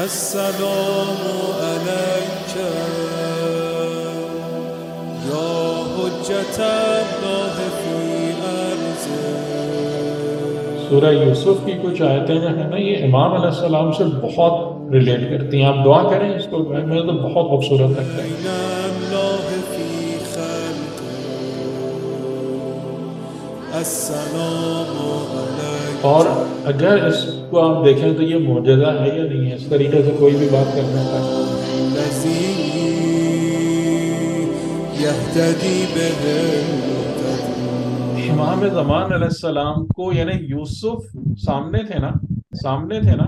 السلام عليك يا حجة الله في أرضه سورہ یوسف کی کچھ آیتیں جو ہیں نا، یہ امام علیہ السلام سے بہت ریلیٹ کرتی ہیں۔ آپ دعا کریں اس کو، میں تو بہت خوبصورت لگتا ہے۔ اور اگر اس کو آپ دیکھیں تو یہ معجزہ ہے یا نہیں ہے؟ اس طریقے سے کوئی بھی بات کرنا ہے امام زمان علیہ السلام کو یعنی یوسف سامنے تھے نا؟ سامنے تھے نا؟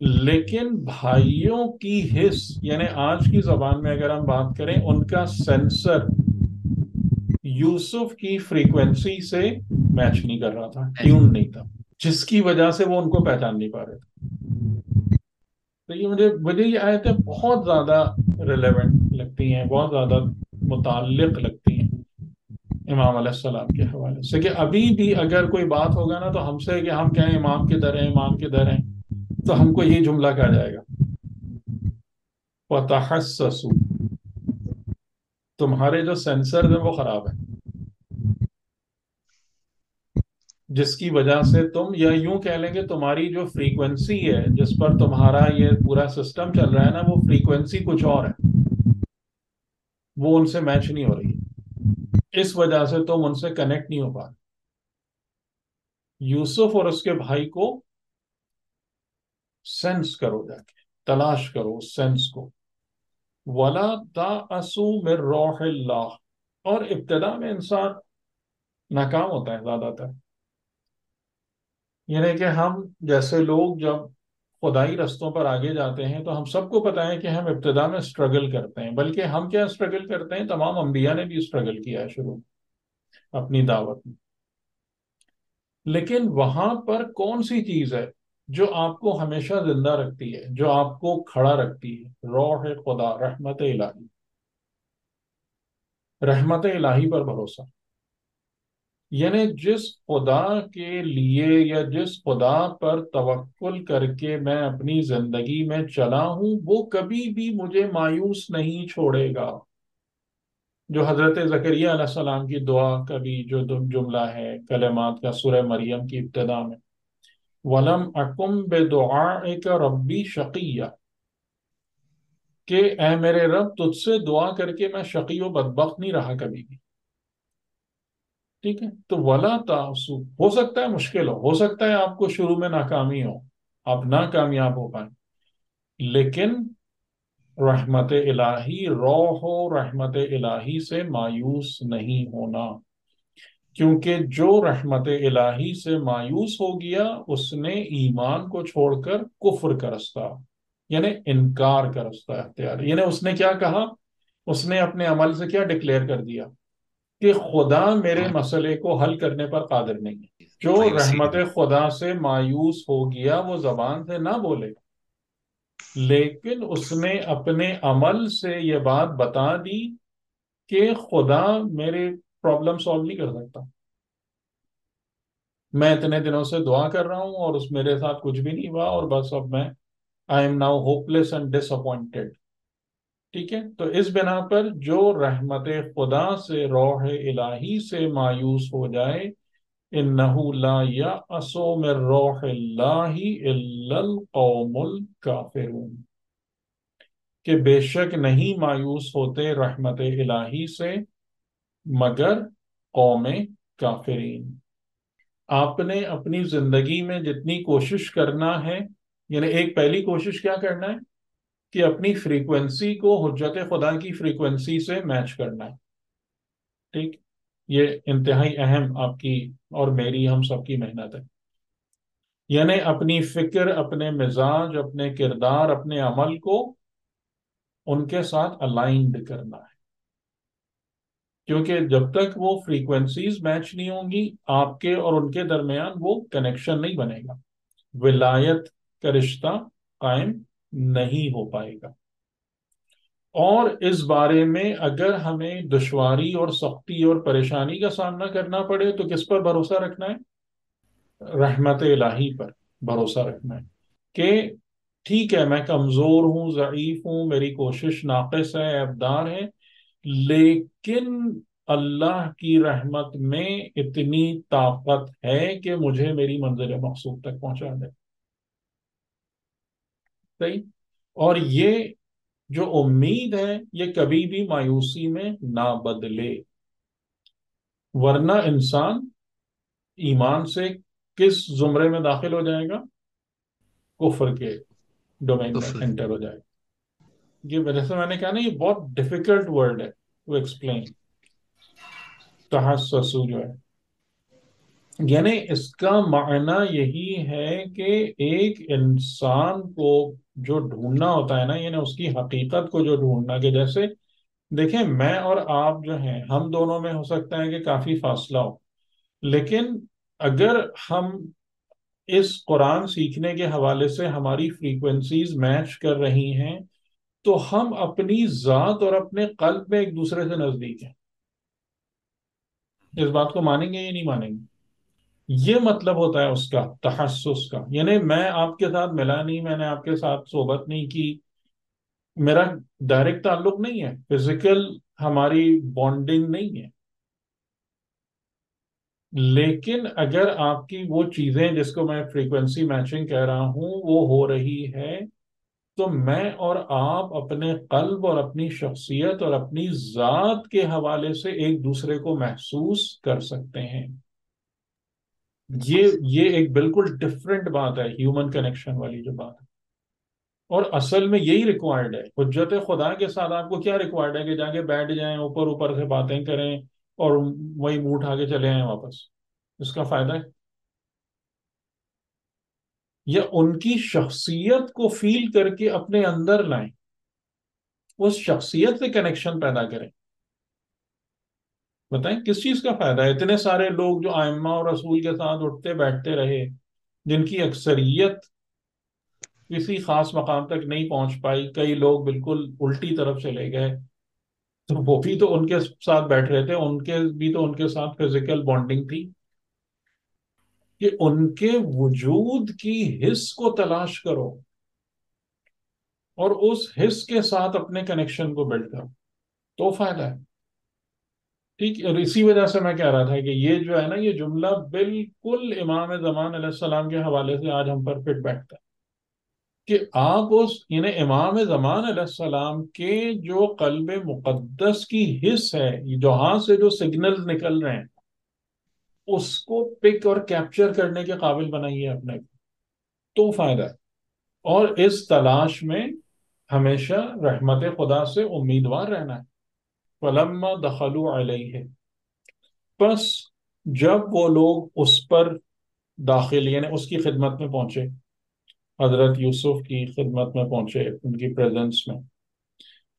لیکن بھائیوں کی حص یعنی آج کی زبان میں اگر ہم بات کریں ان کا سینسر یوسف کی فریکوینسی سے میچ نہیں کر رہا تھا ٹیون نہیں تھا۔ جس کی وجہ سے وہ ان کو پہچان نہیں پا رہے تھے۔ تو یہ مجھے مجھے یہ آیتیں بہت زیادہ ریلیونٹ لگتی ہیں بہت زیادہ متعلق لگتی ہیں امام علیہ السلام کے حوالے سے۔ کہ ابھی بھی اگر کوئی بات ہوگا نا تو ہم سے کہ ہم کہیں امام کے در ہیں امام کے در ہیں تو ہم کو یہ جملہ کہا جائے گا۔ تمہارے جو سینسر ہیں وہ خراب ہیں۔ جس کی وجہ سے تم یا یوں کہہ لیں گے تمہاری جو فریکوینسی ہے، جس پر تمہارا یہ پورا سسٹم چل رہا ہے نا، وہ فریکوینسی کچھ اور ہے۔ وہ ان سے میچ نہیں ہو رہی۔ اس وجہ سے تم ان سے کنیکٹ نہیں ہو پا رہے۔ یوسف اور اس کے بھائی کو سینس کرو جا کے، تلاش کرو اس سینس کو۔ ولا تاسو من روح اللہ اور ابتدا میں انسان ناکام ہوتا ہے زیادہ تر۔ یعنی کہ ہم جیسے لوگ جب خدائی رستوں پر آگے جاتے ہیں تو ہم سب کو پتہ ہے کہ ہم ابتدا میں اسٹرگل کرتے ہیں، بلکہ ہم کیا اسٹرگل کرتے ہیں؟ تمام انبیاء نے بھی اسٹرگل کیا ہے شروع میں اپنی دعوت میں۔ لیکن وہاں پر کون سی چیز ہے جو آپ کو ہمیشہ زندہ رکھتی ہے، جو آپ کو کھڑا رکھتی ہے؟ روح خدا، رحمت الہی۔ رحمت الہی پر بھروسہ۔ یعنی جس خدا کے لیے یا جس خدا پر توکل کر کے میں اپنی زندگی میں چلا ہوں، وہ کبھی بھی مجھے مایوس نہیں چھوڑے گا۔ جو حضرت زکریہ علیہ السلام کی دعا کا بھی جو جملہ ہے، کلمات کا سورہ مریم کی ابتدا میں، ولم اکم بے دعا ربی شقیہ کہ اے میرے رب، تجھ سے دعا کر کے میں شقی و بدبخت نہیں رہا کبھی بھی۔ ٹھیک ہے؟ تو ولا تاسو ہو سکتا ہے مشکل ہو ہو سکتا ہے آپ کو شروع میں ناکامی ہو، آپ ناکامیاب ہو پائیں۔ لیکن رحمت الہی، روح و رحمت الہی سے مایوس نہیں ہونا۔ کیونکہ جو رحمت الہی سے مایوس ہو گیا، اس نے ایمان کو چھوڑ کر کفر کا رستہ یعنی انکار کا رستہ اختیار یعنی اس نے کیا کہا؟ اس نے اپنے عمل سے کیا ڈکلیئر کر دیا؟ کہ خدا میرے مسئلے کو حل کرنے پر قادر نہیں ہے۔ جو رحمت خدا سے مایوس ہو گیا وہ زبان سے نہ بولے۔ لیکن اس نے اپنے عمل سے یہ بات بتا دی کہ خدا میرے پرابلم سالو نہیں کر سکتا۔ میں اتنے دنوں سے دعا کر رہا ہوں اور اس میرے ساتھ کچھ بھی نہیں ہوا اور بس اب میں I am now hopeless and disappointed ٹھیک ہے؟ تو اس بنا پر جو رحمت خدا سے، روح الہی سے مایوس ہو جائے، انہو لا یأسو من روح اللہ الا القوم الکافرون۔ کہ بے شک نہیں مایوس ہوتے رحمت الہی سے، مگر قوم کافرین۔ آپ نے اپنی زندگی میں جتنی کوشش کرنا ہے یعنی ایک پہلی کوشش کیا کرنا ہے؟ کہ اپنی فریکوینسی کو حجت خدا کی فریکوینسی سے میچ کرنا ہے۔ ٹھیک؟ یہ انتہائی اہم آپ کی اور میری ہم سب کی محنت ہے۔ یعنی اپنی فکر، اپنے مزاج، اپنے کردار، اپنے عمل کو ان کے ساتھ الائنڈ کرنا ہے۔ کیونکہ جب تک وہ فریکوینسیز میچ نہیں ہوں گی، آپ کے اور ان کے درمیان وہ کنیکشن نہیں بنے گا۔ ولایت کا رشتہ قائم نہیں ہو پائے گا۔ اور اس بارے میں اگر ہمیں دشواری اور سختی اور پریشانی کا سامنا کرنا پڑے تو کس پر بھروسہ رکھنا ہے؟ رحمت الہی پر بھروسہ رکھنا ہے کہ ٹھیک ہے، میں کمزور ہوں، ضعیف ہوں، میری کوشش ناقص ہے ابدار ہے، لیکن اللہ کی رحمت میں اتنی طاقت ہے کہ مجھے میری منزل مقصود تک پہنچا دے۔ صحیح اور یہ جو امید ہے یہ کبھی بھی مایوسی میں نہ بدلے۔ ورنہ انسان ایمان سے کس زمرے میں داخل ہو جائے گا؟ کفر کے ڈومین میں انٹر ہو جائے گا۔ یہ جیسے میں نے کہا نا یہ بہت ڈیفیکلٹ ورڈ ہے۔ ٹو ایکسپلین تحسسو جو ہے۔ یعنی اس کا معنی یہی ہے کہ ایک انسان کو جو ڈھونڈنا ہوتا ہے نا یعنی اس کی حقیقت کو جو ڈھونڈنا، کہ جیسے دیکھیں میں اور آپ جو ہیں، ہم دونوں میں ہو سکتا ہے کہ کافی فاصلہ ہو، لیکن اگر ہم اس قرآن سیکھنے کے حوالے سے ہماری فریکوینسیز میچ کر رہی ہیں، تو ہم اپنی ذات اور اپنے قلب میں ایک دوسرے سے نزدیک ہیں۔ اس بات کو مانیں گے یا نہیں مانیں گے؟ یہ مطلب ہوتا ہے اس کا تحسس کا۔ یعنی میں آپ کے ساتھ ملا نہیں، میں نے آپ کے ساتھ صحبت نہیں کی۔ میرا ڈائریکٹ تعلق نہیں ہے فزیکل ہماری بانڈنگ نہیں ہے۔ لیکن اگر آپ کی وہ چیزیں جس کو میں فریکوینسی میچنگ کہہ رہا ہوں، وہ ہو رہی ہے، تو میں اور آپ اپنے قلب اور اپنی شخصیت اور اپنی ذات کے حوالے سے ایک دوسرے کو محسوس کر سکتے ہیں۔ یہ یہ ایک بالکل ڈفرینٹ بات ہے ہیومن کنیکشن والی جو بات ہے۔ اور اصل میں یہی ریکوائرڈ ہے۔ حجت خدا کے ساتھ آپ کو کیا ریکوائرڈ ہے کہ جا کے بیٹھ جائیں، اوپر اوپر سے باتیں کریں اور وہی منہ اٹھا کے چلے آئیں واپس۔ اس کا فائدہ ہے۔ یا ان کی شخصیت کو فیل کر کے اپنے اندر لائیں۔ اس شخصیت سے کنیکشن پیدا کریں۔ بتائیں کس چیز کا فائدہ ہے؟ اتنے سارے لوگ جو آئمہ اور رسول کے ساتھ اٹھتے بیٹھتے رہے، جن کی اکثریت کسی خاص مقام تک نہیں پہنچ پائی، کئی لوگ بالکل الٹی طرف چلے گئے۔ تو وہ بھی تو ان کے ساتھ بیٹھ رہے تھے، ان کے بھی تو ان کے ساتھ فزیکل بانڈنگ تھی۔ کہ ان کے وجود کی حص کو تلاش کرو اور اس حص کے ساتھ اپنے کنیکشن کو بلڈ کرو۔ تو فائدہ ہے۔ ٹھیک اور اسی وجہ سے میں کہہ رہا تھا کہ یہ جو ہے نا، یہ جملہ بالکل امام زمان علیہ السلام کے حوالے سے آج ہم پر فٹ بیٹھتا ہے کہ آپ اس یعنی امام زمان علیہ السلام کے جو قلب مقدس کی حص ہے، جہاں سے جو سگنل نکل رہے ہیں، اس کو پک اور کیپچر کرنے کے قابل بنائیے اپنے تو فائدہ۔ ہے اور اس تلاش میں ہمیشہ رحمت خدا سے امیدوار رہنا ہے۔ فلما دخلوا علیہ۔ پس جب وہ لوگ اس پر داخل یعنی اس کی خدمت میں پہنچے، حضرت یوسف کی خدمت میں پہنچے ان کی پریزنس میں۔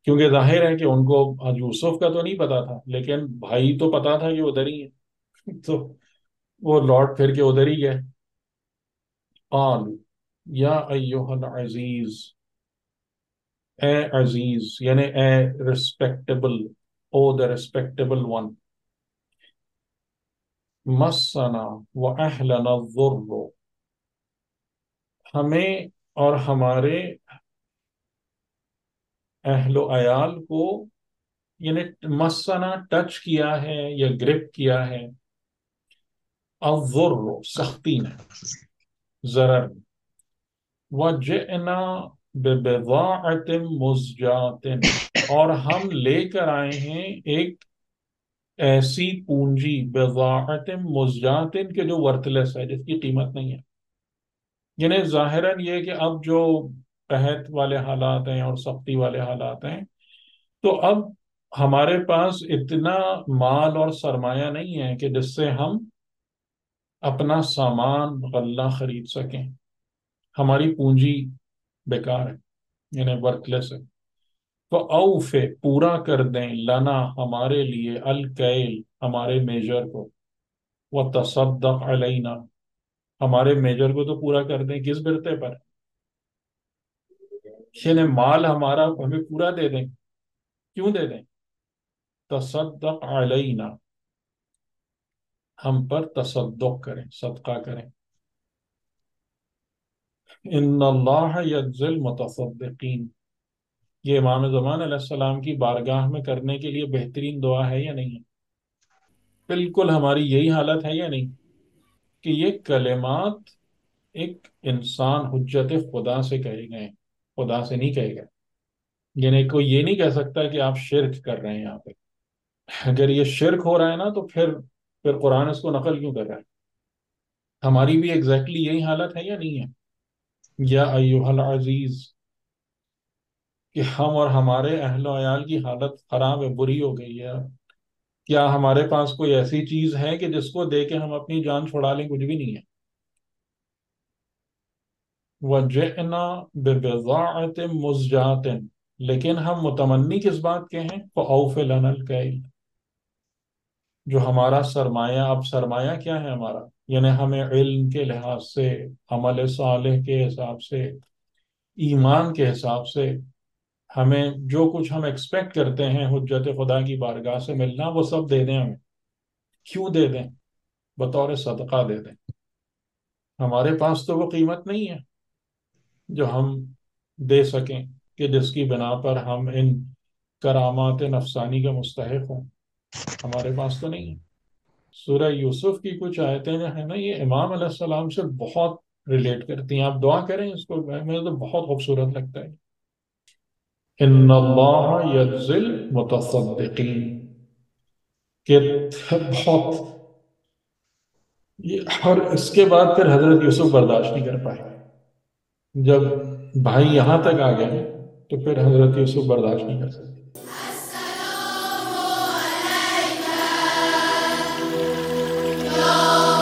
کیونکہ ظاہر ہے کہ ان کو یوسف کا تو نہیں پتا تھا، لیکن بھائی تو پتا تھا کہ ادھر ہی ہے تو وہ لوٹ پھر کے ادھر ہی گئے۔ قال یا ایوہ العزیز، اے عزیز یعنی اے respectable O the respectable one مسنا و اہلنا الضر ہمیں اور ہمارے اہل و عیال کو یعنی مسنا ٹچ کیا ہے یا گرپ کیا ہے الضر سختی نے ضرر وجئنا ببضاعت مزجات اور ہم لے کر آئے ہیں ایک ایسی پونجی، بضاعت مزجات کے جو ورتلس ہے، جس کی قیمت نہیں ہے۔ یعنی ظاہراً یہ کہ اب جو قحط والے حالات ہیں اور سختی والے حالات ہیں، تو اب ہمارے پاس اتنا مال اور سرمایہ نہیں ہے کہ جس سے ہم اپنا سامان، غلہ خرید سکیں۔ ہماری پونجی بیکار ہے یعنی ورک لیس ہے تو اوف پورا کر دیں لنا ہمارے لیے الکیل ہمارے میجر کو۔ وہ تصدق علینا ہمارے میجر کو تو پورا کر دیں کس برتے پر؟ یعنی مال ہمارا ہمیں پورا دے دیں۔ کیوں دے دیں؟ تصدق علینا ہم پر تصدق کریں، صدقہ کریں۔ ان اللہ یجزل متصدقین۔ یہ امام زمان علیہ السلام کی بارگاہ میں کرنے کے لیے بہترین دعا ہے یا نہیں؟ ہے بالکل ہماری یہی حالت ہے یا نہیں؟ کہ یہ کلمات ایک انسان حجت خدا سے کہے گئے، خدا سے نہیں کہے گئے۔ یعنی کوئی یہ نہیں کہہ سکتا کہ آپ شرک کر رہے ہیں یہاں پہ۔ اگر یہ شرک ہو رہا ہے نا تو پھر پھر قرآن اس کو نقل کیوں کر رہا ہے؟ ہماری بھی ایگزیکٹلی یہی حالت ہے یا نہیں ہے؟ یا ایوہ العزیز، کہ ہم اور ہمارے اہل و عیال کی حالت خراب ہے، بری ہو گئی ہے۔ کیا ہمارے پاس کوئی ایسی چیز ہے کہ جس کو دے کے ہم اپنی جان چھڑا لیں؟ کچھ بھی نہیں ہے۔ وَجِئْنَا بِبِضَاعَةٍ مُزْجَاتٍ لیکن ہم متمنی کس بات کے ہیں؟ فَأَوْفِ لَنَا الْكَيْلِ۔ جو ہمارا سرمایہ، اب سرمایہ کیا ہے ہمارا؟ یعنی ہمیں علم کے لحاظ سے، عمل صالح کے حساب سے، ایمان کے حساب سے ہمیں جو کچھ ہم ایکسپیکٹ کرتے ہیں حجت خدا کی بارگاہ سے ملنا، وہ سب دے دیں ہمیں کیوں دے دیں؟ بطور صدقہ دے دیں۔ ہمارے پاس تو وہ قیمت نہیں ہے جو ہم دے سکیں کہ جس کی بنا پر ہم ان کرامات نفسانی کے مستحق ہوں۔ ہمارے پاس تو نہیں ہے۔ سورہ یوسف کی کچھ آیتیں جو ہیں نا، یہ امام علیہ السلام سے بہت ریلیٹ کرتی ہیں۔ آپ دعا کریں اس کو، مجھے تو بہت خوبصورت لگتا ہے۔ ان اللہ یجزل متصدقین۔ کہ بہت اور اس کے بعد پھر حضرت یوسف برداشت نہیں کر پائے۔ جب بھائی یہاں تک آ گئے تو پھر حضرت یوسف برداشت نہیں کر سکتے۔ السلام